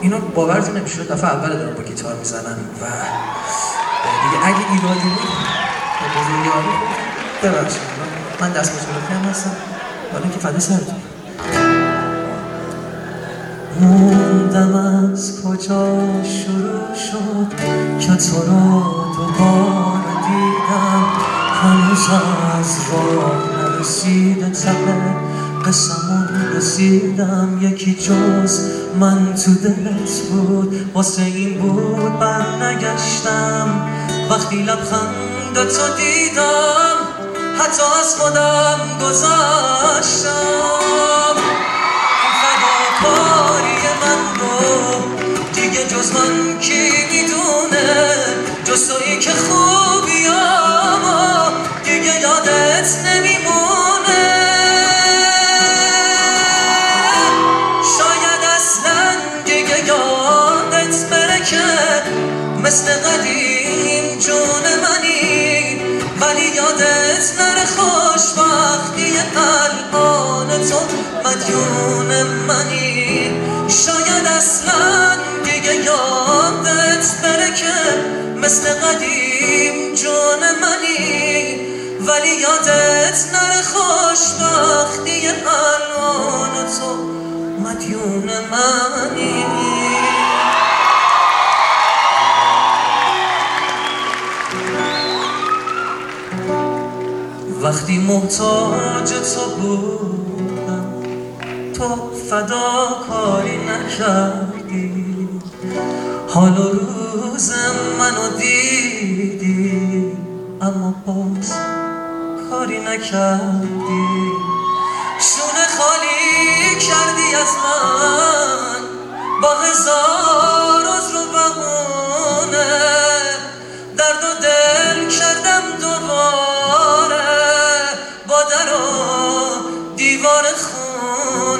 اینو باورتون نمیشه دفعه اول دارم با گیتار می‌زنم و دیگه اگه ایرادی بود به بزرگواری ببخشید من دست بزرگی هم هستم. حالا که فدا سرتون. موندم از کجا شروع شد که تو رو دوباره دیدم. هنوز از راه نرسیده قسمون رسیدم یکی جز من تو دلت بود. واسه این بود بر نگشتم وقتی لبخند تو دیدم حتی از خودم گذاشتم. فداکاری من رو دیگه جز من کی می‌دونه؟ جز تویی که خوبیام مثل قدیم جون منی. ولی یادت نره خوشبختی الان تو مدیون منی. شاید اصلا دیگه یادت بره که مثل قدیم جون منی. ولی یادت نره خوشبختی الان تو مدیون منی. وقتی محتاج تو بودم تو فداکاری نکردی. حال و روز منو دیدی اما باز کاری نکردی. شونه خالی کردی از من.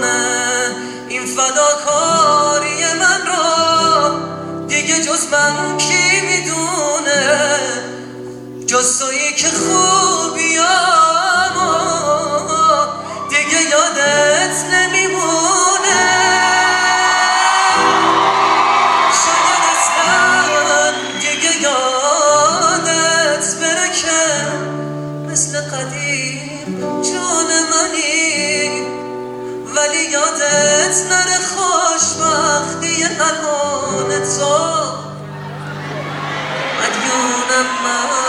خونه این فداکاری من رو دیگه جز من کی می‌دونه؟ جز تویی که خوبیام دیگه یادت نمیمونه. شاید اصلا دیگه یادت بره که مثل قدیم یادت نره خوشبختی الان تو مدیون منی